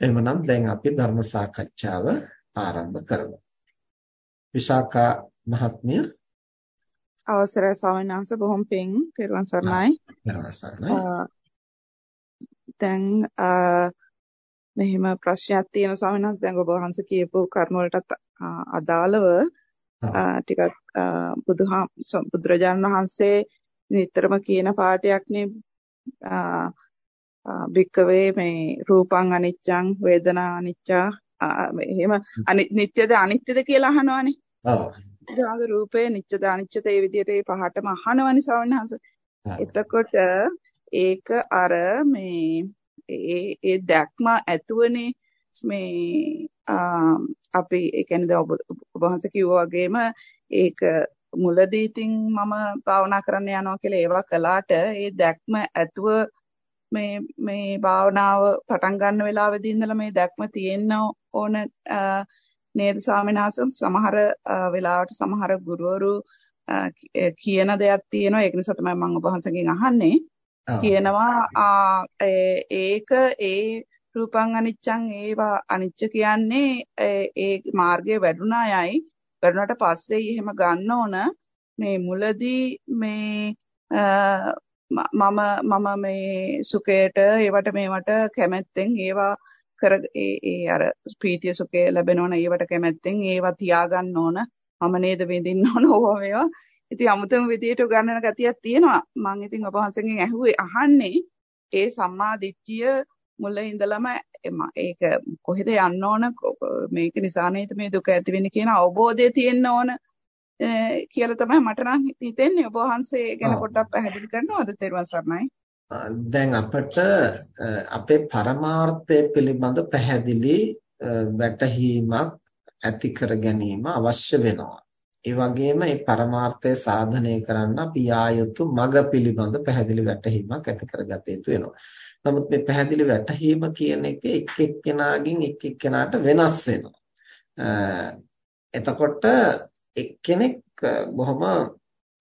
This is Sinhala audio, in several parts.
එහෙමනම් දැන් අපි ධර්ම සාකච්ඡාව ආරම්භ කරමු. විශාඛා මහත්මිය අවසරයි ස්වාමීන් වහන්සේ බොහොම පිං පෙරවන් සරණයි. පෙරවන් සරණයි. දැන් මෙහිම ප්‍රශ්නයක් තියෙන ස්වාමීන් වහන්සේ දැන් ඔබ වහන්සේ කියපු කරුණ වලටත් අදාළව ටිකක් බුදුහා බුදුරජාණන් වහන්සේ නිතරම කියන පාඩයක්නේ භික්කවේ මේ රූපං අනිච්චං වේදනා අනිච්චා එහෙම නිට්ටයද අනිත්‍යද කියලා අහනවානේ. ඔව්. ඒ රූපේ නිට්ටද අනිච්චද ඒ විදිහට ඒ පහටම අහනවනේ සවන්නහස. එතකොට ඒක අර මේ ඒ ඒ දැක්ම ඇතුවනේ මේ අපි ඒ කියන්නේ ඔබ වහන්සේ කිව්වා වගේම ඒක මුලදී ඉතින් මම භාවනා කරන්න යනවා කියලා ඒවා කළාට ඒ දැක්ම ඇතුව මේ මේ භාවනාව පටන් ගන්න වෙලාවෙදී ඉඳලා මේ දැක්ම තියෙන්න ඕන නේද ස්වාමිනාසම් සමහර වෙලාවට සමහර ගුරුවරු කියන දෙයක් තියෙනවා. ඒක නිසා තමයි මම ඔබ වහන්සේගෙන් අහන්නේ. කියනවා ඒක ඒ රූපං අනිච්චං ඒවා අනිච්ච කියන්නේ ඒ මාර්ගයේ වැඩුණා යයි. වැඩුණාට පස්සේ එහෙම ගන්න ඕන. මේ මුලදී මේ මම මම මේ සුඛයට ඒවට මේවට කැමැත්තෙන් ඒවා කර ඒ ඒ අර ප්‍රීතිය සුඛය ලැබෙනවන ඒවට කැමැත්තෙන් ඒවා තියාගන්න ඕන. මම නේද විඳින්න ඕන ඕවා මේවා. ඉතින් අමුතුම විදියට ගන්නන ගතියක් තියෙනවා. මම ඉතින් ඔබ වහන්සේගෙන් ඇහුවේ අහන්නේ ඒ සම්මා දිට්ඨිය මුල ඉඳලම ඒක කොහෙද යන්න ඕන? මේක නිසා නේද මේ දුක ඇති වෙන්නේ කියන අවබෝධය තියෙන්න ඕන. කියලා තමයි මට නම් හිතෙන්නේ ඔබ වහන්සේ ගැන පොඩ්ඩක් පැහැදිලි කරනවද තෙරුවන් සරණයි දැන් අපිට අපේ පරමාර්ථය පිළිබඳ පැහැදිලි වැටහීමක් ඇති කර ගැනීම අවශ්‍ය වෙනවා ඒ වගේම මේ පරමාර්ථය සාධනය කරන්න අපි ආයුතු මඟ පිළිබඳ පැහැදිලි වැටහීමක් ඇති කරගත යුතු වෙනවා. නමුත් මේ පැහැදිලි වැටහීම කියන එක එක් එක්කෙනාගෙන් එක් එක්කෙනාට වෙනස් වෙනවා. එතකොට එක්කෙනෙක් බොහොම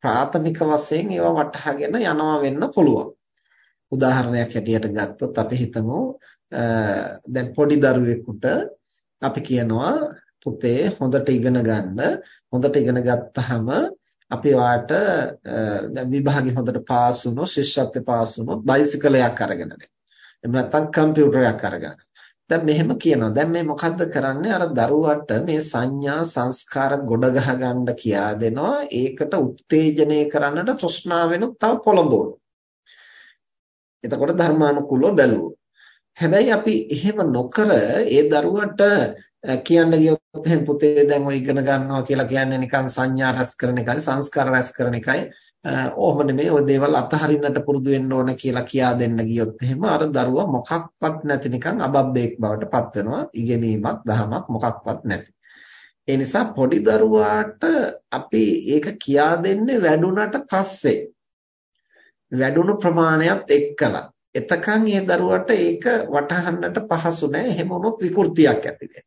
ප්‍රාථමික වශයෙන් ඒවා වටහාගෙන යනවා වෙන්න පුළුවන්. උදාහරණයක් හැටියට ගත්තොත් අපි හිතමු දැන් පොඩි දරුවෙකුට අපි කියනවා පුතේ හොඳට ඉගෙන ගන්න හොඳට ඉගෙන ගත්තාම අපි ඔයාට දැන් විභාගෙ හොඳට පාස් වුණොත් ශිෂ්‍යත්වයට පාස් වුණොත් බයිසිකලයක් අරගෙන දෙන්න. එහෙම නැත්නම් කම්පියුටරයක් අරගෙන දැන් මෙහෙම කියනවා. දැන් මේ මොකද්ද කරන්නේ? අර දරුවට මේ සංඥා සංස්කාර ගොඩ ගහ ගන්න කියා දෙනවා. ඒකට උත්තේජනය කරන්නට තෘෂ්ණාවෙනුත් තව පොළඹවනවා. එතකොට ධර්මානුකූලව බැලුවොත්. හැබැයි අපි එහෙම නොකර ඒ දරුවට කියන්න ගියොත් එහෙනම් පුතේ දැන් ඔය ඉගෙන ගන්නවා කියලා කියන්නේ නිකන් සංඥා රැස් කරන එකයි සංස්කාර රැස් කරන එකයි ඕම නෙමෙයි ওই දේවල් අතහරින්නට පුරුදු වෙන්න ඕන කියලා කියා දෙන්න ගියොත් එහෙම අර දරුවා මොකක්වත් නැති නිකන් අබබ්බේක් බවට පත් වෙනවා ඉගෙනීමක් දහමක් මොකක්වත් නැති. ඒ නිසා පොඩි දරුවාට අපි ඒක කියා දෙන්නේ වැඩුණට පස්සේ වැඩුණු ප්‍රමාණයත් එක්කලා. එතකන් ඒ දරුවට ඒක වටහන්නට පහසු නෑ. එහෙම වුණොත් විකෘතියක් ඇති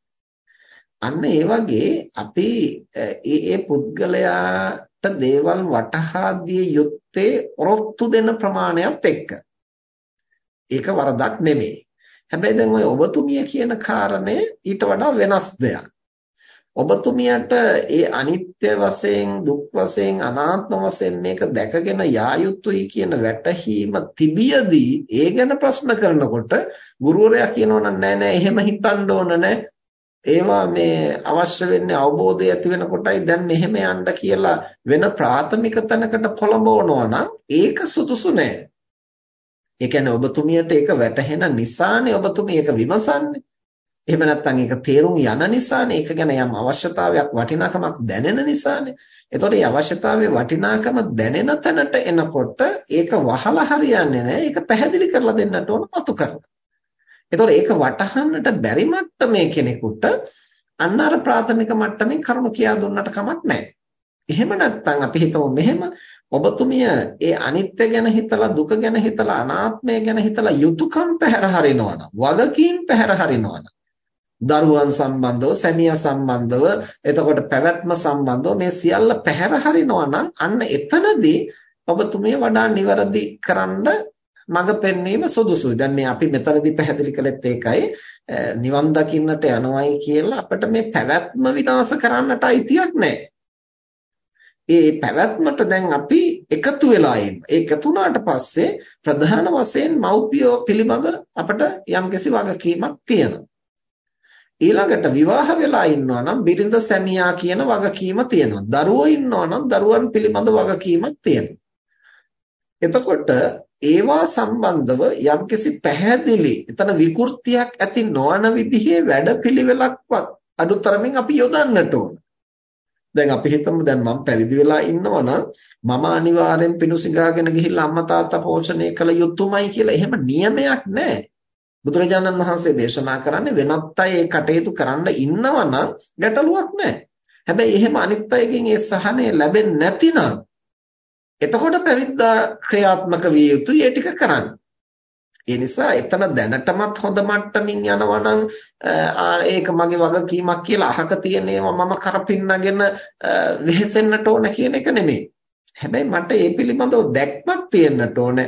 අන්න ඒ වගේ අපි ඒ ඒ පුද්ගලයා දේවල් වටහා දිය යුත්තේ ඔරොත්තු දෙන ප්‍රමාණයත් එක්ක. ඒක වරදක් නෙමෙයි. හැබැයි දැන් ওই ඔබතුමිය කියන කාරණය ඊට වඩා වෙනස් දෙයක්. ඔබතුමියට ඒ අනිත්‍ය වශයෙන් දුක් වශයෙන් අනාත්ම වශයෙන් මේක දැකගෙන යා යුතුයි කියන වැටහීම තිබියදී ඒ ගැන ප්‍රශ්න කරනකොට ගුරුවරයා කියනවා නෑ නෑ එහෙම හිතන්න ඕන නෑ ඒවා මේ අවශ්‍ය වෙන්නේ අවබෝධය ඇති වෙනකොටයි දැන් මෙහෙම යන්න කියලා වෙන ප්‍රාථමික තැනකට පොළඹවනවා නම් ඒක සුදුසු නෑ. ඒ කියන්නේ ඔබතුමියට ඒක වැටහෙන නිසානේ ඔබතුමිය ඒක විමසන්නේ. එහෙම නැත්නම් ඒක තේරුම් යන නිසානේ ඒක ගැන යම් අවශ්‍යතාවයක් වටිනාකමක් දැනෙන නිසානේ. එතකොට මේ අවශ්‍යතාවයේ වටිනාකම දැනෙන තැනට එනකොට ඒක වහලා හරියන්නේ නැහැ. ඒක පැහැදිලි කරලා දෙන්නට ඕන මතු කරලා. එතකොට ඒක වටහන්නට බැරි මට්ටමේ කෙනෙකුට අන්න අර ප්‍රාථමික මට්ටමින් කරුණු කියා දුන්නට කමක් නැහැ. එහෙම නැත්නම් අපි හිතමු මෙහෙම ඔබතුමිය ඒ අනිත්‍ය ගැන හිතලා දුක ගැන හිතලා අනාත්මය ගැන හිතලා යුතුයකම් පැහැර හරිනවනම් වගකීම් පැහැර හරිනවනම් දරුවන් සම්බන්ධව සැමියා සම්බන්ධව එතකොට පැවැත්ම සම්බන්ධව මේ සියල්ල පැහැර හරිනවා නම් අන්න එතනදී ඔබතුමිය වඩා නිවැරදි කරන්න මඟ පෙන්වීම සුදුසුයි. දැන් මේ අපි මෙතනදී පැහැදිලි කළෙත් ඒකයි නිවන් දකින්නට යනවයි කියලා අපිට මේ පැවැත්ම විනාශ කරන්නට අයිතියක් නැහැ. ඒ පැවැත්මට දැන් අපි එකතු වෙලා ඉන්නවා. ඒ එකතු වුණාට පස්සේ ප්‍රධාන වශයෙන් මව්පියෝ පිළිබඳ අපිට යම්කිසි වගකීමක් තියෙනවා. ඊළඟට විවාහ වෙලා ඉන්නවා නම් බිරිඳ සැමියා කියන වගකීම තියෙනවා. දරුවෝ ඉන්නවා නම් දරුවන් පිළිබඳ වගකීමක් තියෙනවා. එතකොට ඒවා සම්බන්ධව යම්කිසි පැහැදිලි එතන විකෘතියක් ඇති නොවන විදිහේ වැඩපිළිවෙලක්වත් අඩුතරමින් අපි යොදන්නට ඕන. දැන් අපි හිතමු දැන් මම පැවිදි වෙලා ඉන්නවා නම් මම අනිවාර්යෙන් පිණුසිඟාගෙන ගිහිල්ලා අම්මා තාත්තා පෝෂණය කළ යුතුමයි කියලා එහෙම නියමයක් නැහැ. බුදුරජාණන් වහන්සේ දේශනා කරන්නේ වෙනත් අය ඒ කටයුතු කරන්න ඉන්නවා නම් ගැටලුවක් නැහැ. හැබැයි එහෙම අනිත් අයගෙන් ඒ සහනය ලැබෙන්නේ නැතිනම් එතකොට පැවිද්දා ක්‍රියාත්මක විය යුතුයි ඒ ටික කරන්න. ඒ නිසා එතන දැනටමත් හොඳ මට්ටමින් යනවා නම් ඒක මගේ වගකීමක් කියලා අහක තියෙන ඒවා මම කරපින්නගෙන වෙහෙසෙන්නට ඕන කියන එක නෙමෙයි. හැබැයි මට ඒ පිළිබඳව දැක්මක් තියෙන්නට ඕන.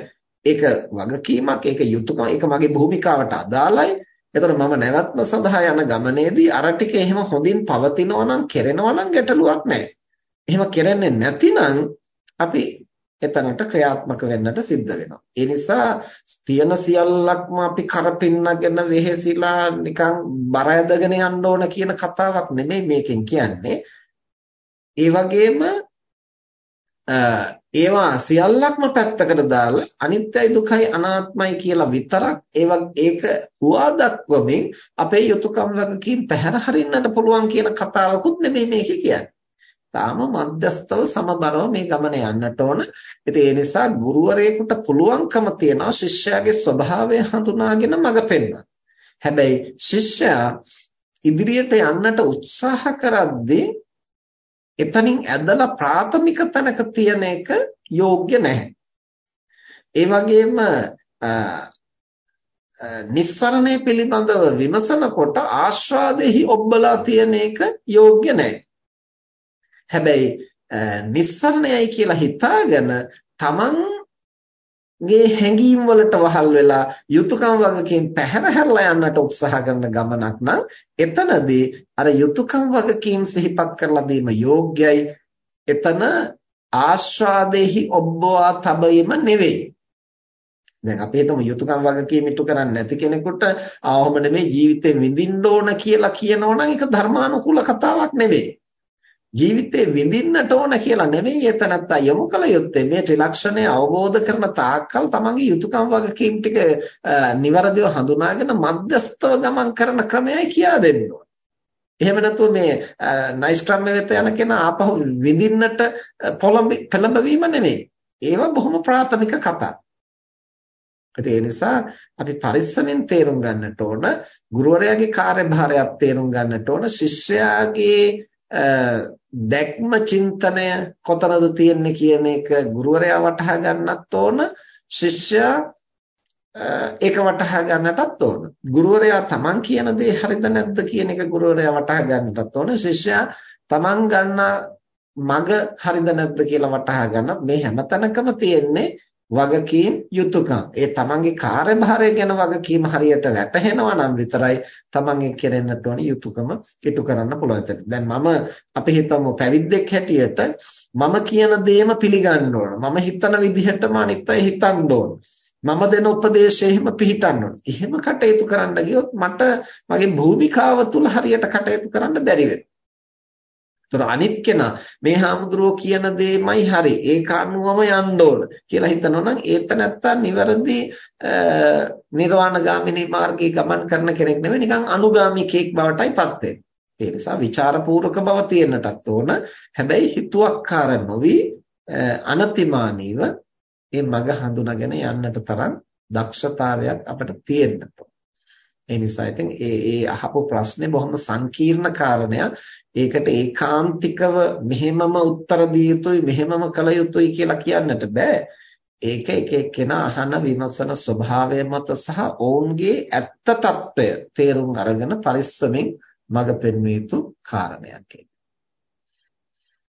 ඒක වගකීමක්, ඒක යුතුයකම, ඒක මගේ භූමිකාවට අදාළයි. එතකොට මම නැවත්ම සඳහා යන ගමනේදී අර ටික එහෙම හොඳින් පවතිනවා නම්, කෙරෙනවා නම් ගැටලුවක් නැහැ. එහෙම කෙරෙන්නේ නැතිනම් අපි එතනට ක්‍රියාත්මක වෙන්නට සිද්ධ වෙනවා. ඒ නිසා තියෙන සියල්ලක්ම අපි කරපින්නගෙන වෙහෙසිලා නිකන් බර ඇදගෙන යන්න ඕන කියන කතාවක් නෙමෙයි මේකෙන් කියන්නේ. ඒ වගේම ඒවා සියල්ලක්ම පැත්තකට දාලා අනිත්‍යයි දුකයි අනාත්මයි කියලා විතරක් ඒක හුවා දක්වමින් අපේ යුතුයකම් වගකීම් පැහැර හරින්නට පුළුවන් කියන කතාවකුත් නෙමෙයි මේකේ කියන්නේ. තාම මධ්‍යස්තව සමබරව මේ ගමන යන්නට ඕන. ඉතින් ඒ නිසා ගුරුවරයෙකුට පුළුවන්කම තියනවා ශිෂ්‍යයාගේ ස්වභාවය හඳුනාගෙන මඟ පෙන්වන්න. හැබැයි ශිෂ්‍යයා ඉදිරියට යන්නට උත්සාහ කරද්දී එතනින් ඇදලා ප්‍රාථමික තැනක තියන එක යෝග්‍ය නැහැ. ඒ වගේම නිස්සරණය පිළිබඳව විමසනකොට ආශ්‍රාදෙහි ඔබ්බලා තියෙන එක යෝග්‍ය නැහැ. හැබැයි නිස්සරණයයි කියලා හිතාගෙන තමන්ගේ හැඟීම් වලට වහල් වෙලා යුතුයකම් වගකීම් පැහැර හැරලා යන්නට උත්සාහ කරන ගමනක් නම් එතනදී අර යුතුයකම් වගකීම් සිහිපත් කරලා දීම යෝග්‍යයි. එතන ආස්වාදෙහි ඔබ්බවා තබීම නෙවෙයි. දැන් අපි හිතමු යුතුයකම් වගකීම් ඉටු කරන්නේ නැති කෙනෙකුට ආවම නෙමෙයි ජීවිතේ විඳින්න ඕන කියලා කියනවනම් ඒක ධර්මානුකූල කතාවක් නෙවෙයි. ජීවිතේ විඳින්නට ඕන කියලා නෙමෙයි එතනත්තා යොමු කළ යුත්තේ මේ ත්‍රිලක්ෂණය අවබෝධ කරන තාක්කල් තමන්ගේ යුතුයකම් වගකීම් ටික નિවරදිව හඳුනාගෙන මධ්‍යස්තව ගමන් කරන ක්‍රමයයි කියා දෙන්න ඕන. එහෙම නැතුව මේ නයිස්ක්‍රම් වෙත යන කෙනා ආපහු විඳින්නට පෙළඹවීම නෙමෙයි. ඒවා බොහොම ප්‍රාථමික කතා. ඒ නිසා අපි පරිස්සමෙන් තේරුම් ගන්නට ඕන ගුරුවරයාගේ කාර්යභාරයක් තේරුම් ගන්නට ඕන ශිෂ්‍යයාගේ දැක්ම චින්තනය කොතනද තියෙන්නේ කියන එක ගුරුවරයා වටහා ගන්නත් ඕන ශිෂ්‍යයා ඒක වටහා ගන්නටත් ඕන. ගුරුවරයා තමන් කියන දේ හරිද නැද්ද කියන එක ගුරුවරයා වටහා ගන්නටත් ඕන. ශිෂ්‍යයා තමන් ගන්න මග හරිද නැද්ද කියලා වටහා ගන්නත් මේ හැමතැනකම තියෙන්නේ වගකීම් යුතුයකම් ඒ තමන්ගේ කාර්යභාරය ගැන වගකීම හරියට වැටහෙනවා නම් විතරයි තමන්ගේ කෙරෙන්නට ඕන යුතුයකම ඉටු කරන්න පුළුවන්. දැන් මම අපි හිතමු පැවිද්දෙක් හැටියට මම කියන දේම පිළිගන්න ඕන. මම හිතන විදිහටම අනිත් අය හිතන්න ඕන. මම දෙන උපදේශයෙහිම පිළිටන්න ඕන. එහෙම කටයුතු කරන්න ගියොත් මට මගේ භූමිකාව තුල හරියට කටයුතු කරන්න බැරි වෙනවා. ඒතර අනිත් කෙනා මේ හාමුදුරුවෝ කියන දෙයමයි හරි ඒක අනුවම යන්න ඕන කියලා හිතනවා නම් ඒත නැත්තම් නිවැරදි නිර්වාණගාමිනී මාර්ගයේ ගමන් කරන කෙනෙක් නෙවෙයි නිකන් අනුගාමිකයෙක් බවටයිපත් වෙන්නේ. ඒ නිසා ਵਿਚාරපූර්වක බව තියෙන්නටත් ඕන. හැබැයි හිතුවක්කාර නොවි අනතිමානීව මේ මග හඳුනාගෙන යන්නට තරම් දක්ෂතාවයක් අපිට තියෙන්නට ඒ නිසා ඉතින් ඒ ඒ අහපු ප්‍රශ්නේ බොහොම සංකීර්ණ කාරණයක්. ඒකට ඒකාන්තිකව මෙහෙමම උත්තර දිය යුතුයි මෙහෙමම කළ යුතුයි කියලා කියන්නට බෑ. ඒක එක එක්කෙනා අහන විමසන ස්වභාවය මත සහ ඔවුන්ගේ ඇත්ත తত্ত্বය තේරුම් අරගෙන පරිස්සමෙන් මඟ පෙන්විය යුතු කාරණයක් ඒක.